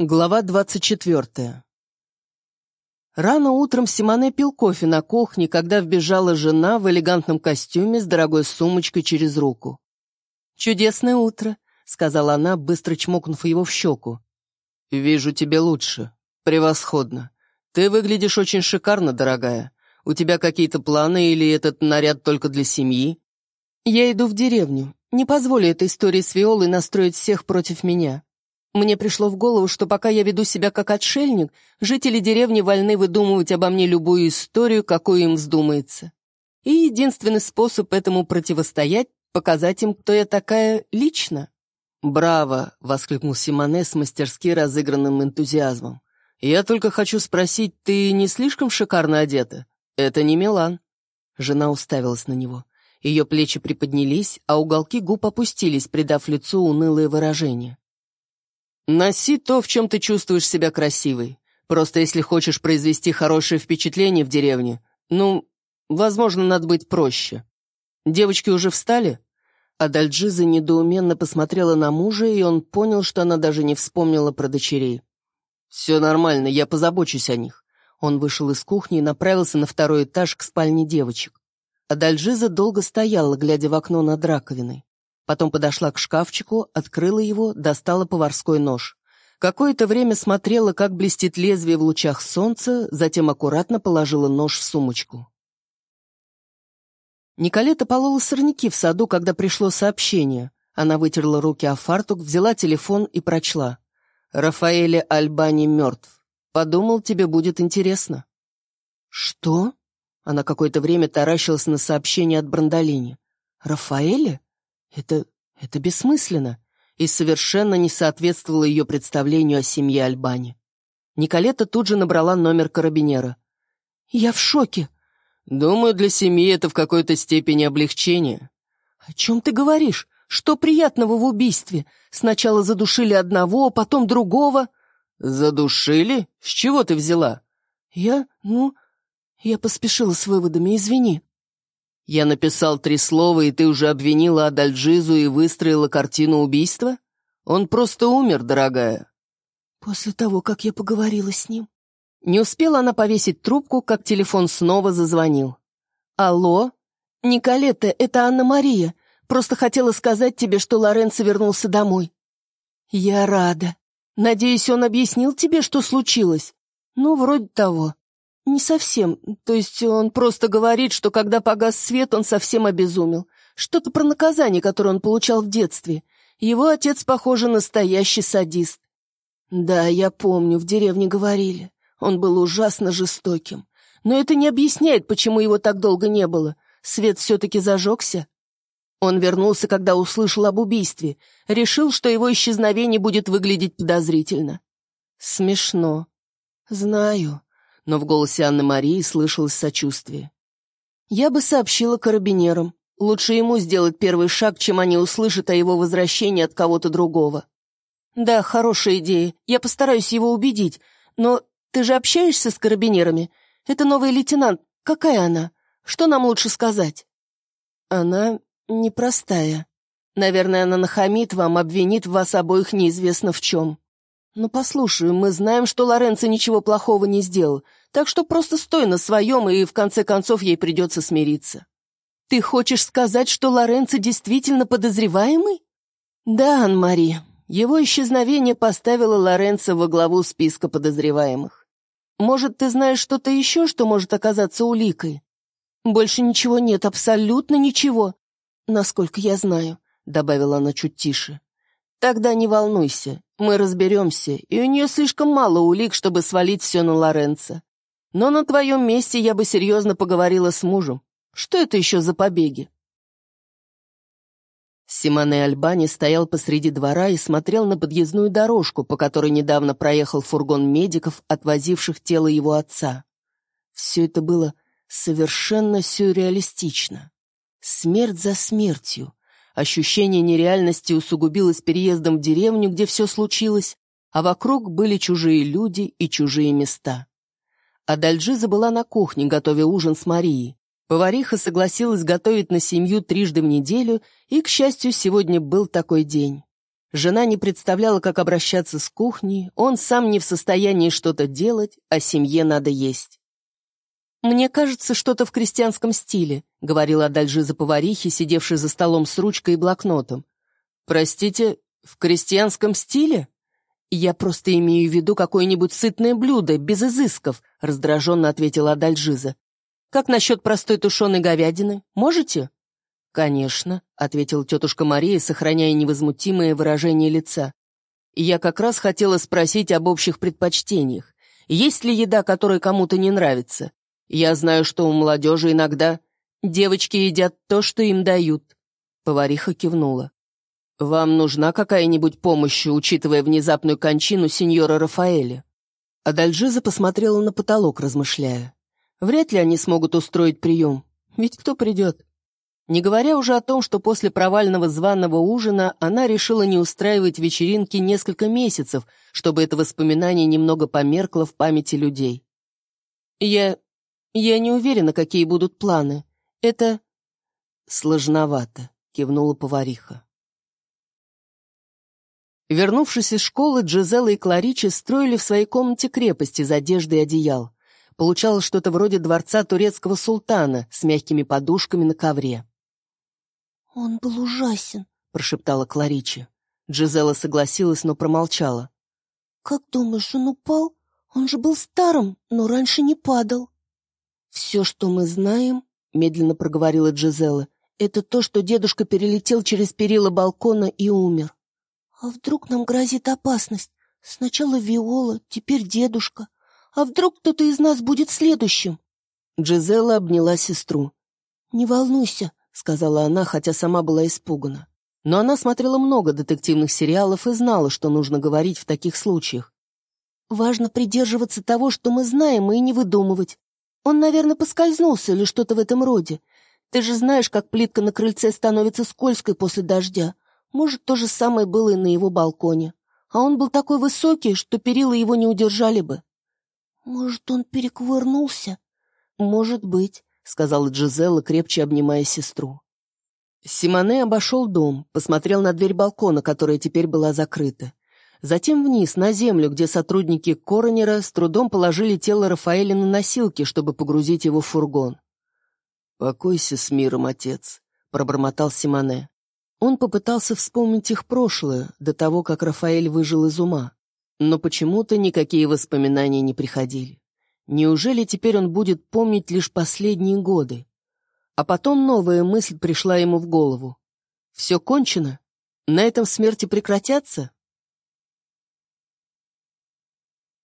Глава двадцать четвертая. Рано утром Симоне пил кофе на кухне, когда вбежала жена в элегантном костюме с дорогой сумочкой через руку. «Чудесное утро», — сказала она, быстро чмокнув его в щеку. «Вижу тебе лучше. Превосходно. Ты выглядишь очень шикарно, дорогая. У тебя какие-то планы или этот наряд только для семьи?» «Я иду в деревню. Не позволю этой истории с Виолой настроить всех против меня. Мне пришло в голову, что пока я веду себя как отшельник, жители деревни вольны выдумывать обо мне любую историю, какую им вздумается. И единственный способ этому противостоять — показать им, кто я такая лично. «Браво!» — воскликнул Симоне с мастерски разыгранным энтузиазмом. «Я только хочу спросить, ты не слишком шикарно одета? Это не Милан». Жена уставилась на него. Ее плечи приподнялись, а уголки губ опустились, придав лицу унылое выражение. Носи то, в чем ты чувствуешь себя красивой. Просто если хочешь произвести хорошее впечатление в деревне, ну, возможно, надо быть проще. Девочки уже встали?» Адальджиза недоуменно посмотрела на мужа, и он понял, что она даже не вспомнила про дочерей. «Все нормально, я позабочусь о них». Он вышел из кухни и направился на второй этаж к спальне девочек. Адальджиза долго стояла, глядя в окно над раковиной. Потом подошла к шкафчику, открыла его, достала поварской нож. Какое-то время смотрела, как блестит лезвие в лучах солнца, затем аккуратно положила нож в сумочку. Николета полола сорняки в саду, когда пришло сообщение. Она вытерла руки о фартук, взяла телефон и прочла. «Рафаэле Альбани мертв. Подумал, тебе будет интересно». «Что?» Она какое-то время таращилась на сообщение от Брандолини. «Рафаэле? Это... это бессмысленно и совершенно не соответствовало ее представлению о семье Альбани. Николета тут же набрала номер карабинера. «Я в шоке». «Думаю, для семьи это в какой-то степени облегчение». «О чем ты говоришь? Что приятного в убийстве? Сначала задушили одного, потом другого». «Задушили? С чего ты взяла?» «Я... ну... я поспешила с выводами, извини». Я написал три слова, и ты уже обвинила Адальджизу и выстроила картину убийства? Он просто умер, дорогая. После того, как я поговорила с ним. Не успела она повесить трубку, как телефон снова зазвонил. «Алло? Николетта, это Анна-Мария. Просто хотела сказать тебе, что Лоренцо вернулся домой». «Я рада. Надеюсь, он объяснил тебе, что случилось?» «Ну, вроде того. «Не совсем. То есть он просто говорит, что когда погас свет, он совсем обезумел. Что-то про наказание, которое он получал в детстве. Его отец, похоже, настоящий садист». «Да, я помню, в деревне говорили. Он был ужасно жестоким. Но это не объясняет, почему его так долго не было. Свет все-таки зажегся». Он вернулся, когда услышал об убийстве. Решил, что его исчезновение будет выглядеть подозрительно. «Смешно. Знаю но в голосе Анны Марии слышалось сочувствие. «Я бы сообщила карабинерам. Лучше ему сделать первый шаг, чем они услышат о его возвращении от кого-то другого». «Да, хорошая идея. Я постараюсь его убедить. Но ты же общаешься с карабинерами? Это новый лейтенант. Какая она? Что нам лучше сказать?» «Она непростая. Наверное, она нахамит вам, обвинит вас обоих неизвестно в чем. Но послушай, мы знаем, что Лоренцо ничего плохого не сделал. Так что просто стой на своем, и в конце концов ей придется смириться. Ты хочешь сказать, что Лоренцо действительно подозреваемый? Да, Ан-Мари. Его исчезновение поставило Лоренцо во главу списка подозреваемых. Может, ты знаешь что-то еще, что может оказаться уликой? Больше ничего нет, абсолютно ничего. Насколько я знаю, добавила она чуть тише. Тогда не волнуйся, мы разберемся, и у нее слишком мало улик, чтобы свалить все на Лоренцо. Но на твоем месте я бы серьезно поговорила с мужем. Что это еще за побеги?» Симоне Альбани стоял посреди двора и смотрел на подъездную дорожку, по которой недавно проехал фургон медиков, отвозивших тело его отца. Все это было совершенно сюрреалистично. Смерть за смертью. Ощущение нереальности усугубилось переездом в деревню, где все случилось, а вокруг были чужие люди и чужие места. Адальджиза была на кухне, готовя ужин с Марией. Повариха согласилась готовить на семью трижды в неделю, и, к счастью, сегодня был такой день. Жена не представляла, как обращаться с кухней, он сам не в состоянии что-то делать, а семье надо есть. «Мне кажется, что-то в крестьянском стиле», — говорила Адальжиза поварихи, сидевшей за столом с ручкой и блокнотом. «Простите, в крестьянском стиле?» «Я просто имею в виду какое-нибудь сытное блюдо, без изысков», — раздраженно ответила Адальжиза. «Как насчет простой тушеной говядины? Можете?» «Конечно», — ответила тетушка Мария, сохраняя невозмутимое выражение лица. «Я как раз хотела спросить об общих предпочтениях. Есть ли еда, которая кому-то не нравится? Я знаю, что у молодежи иногда девочки едят то, что им дают». Повариха кивнула. «Вам нужна какая-нибудь помощь, учитывая внезапную кончину сеньора Рафаэля?» Адальжиза посмотрела на потолок, размышляя. «Вряд ли они смогут устроить прием, ведь кто придет?» Не говоря уже о том, что после провального званого ужина она решила не устраивать вечеринки несколько месяцев, чтобы это воспоминание немного померкло в памяти людей. «Я... я не уверена, какие будут планы. Это...» «Сложновато», — кивнула повариха. Вернувшись из школы, Джизелла и Кларичи строили в своей комнате крепость из одежды и одеял. Получалось что-то вроде дворца турецкого султана с мягкими подушками на ковре. «Он был ужасен», — прошептала Кларичи. Джизела согласилась, но промолчала. «Как думаешь, он упал? Он же был старым, но раньше не падал». «Все, что мы знаем», — медленно проговорила Джизела, «это то, что дедушка перелетел через перила балкона и умер». «А вдруг нам грозит опасность? Сначала Виола, теперь дедушка. А вдруг кто-то из нас будет следующим?» Джизела обняла сестру. «Не волнуйся, сказала она, хотя сама была испугана. Но она смотрела много детективных сериалов и знала, что нужно говорить в таких случаях. «Важно придерживаться того, что мы знаем, и не выдумывать. Он, наверное, поскользнулся или что-то в этом роде. Ты же знаешь, как плитка на крыльце становится скользкой после дождя. Может, то же самое было и на его балконе. А он был такой высокий, что перила его не удержали бы». «Может, он перекувырнулся?» «Может быть сказала Джизелла, крепче обнимая сестру. Симоне обошел дом, посмотрел на дверь балкона, которая теперь была закрыта. Затем вниз, на землю, где сотрудники коронера с трудом положили тело Рафаэля на носилки, чтобы погрузить его в фургон. «Покойся с миром, отец», — пробормотал Симоне. Он попытался вспомнить их прошлое, до того, как Рафаэль выжил из ума. Но почему-то никакие воспоминания не приходили. Неужели теперь он будет помнить лишь последние годы? А потом новая мысль пришла ему в голову. Все кончено? На этом смерти прекратятся?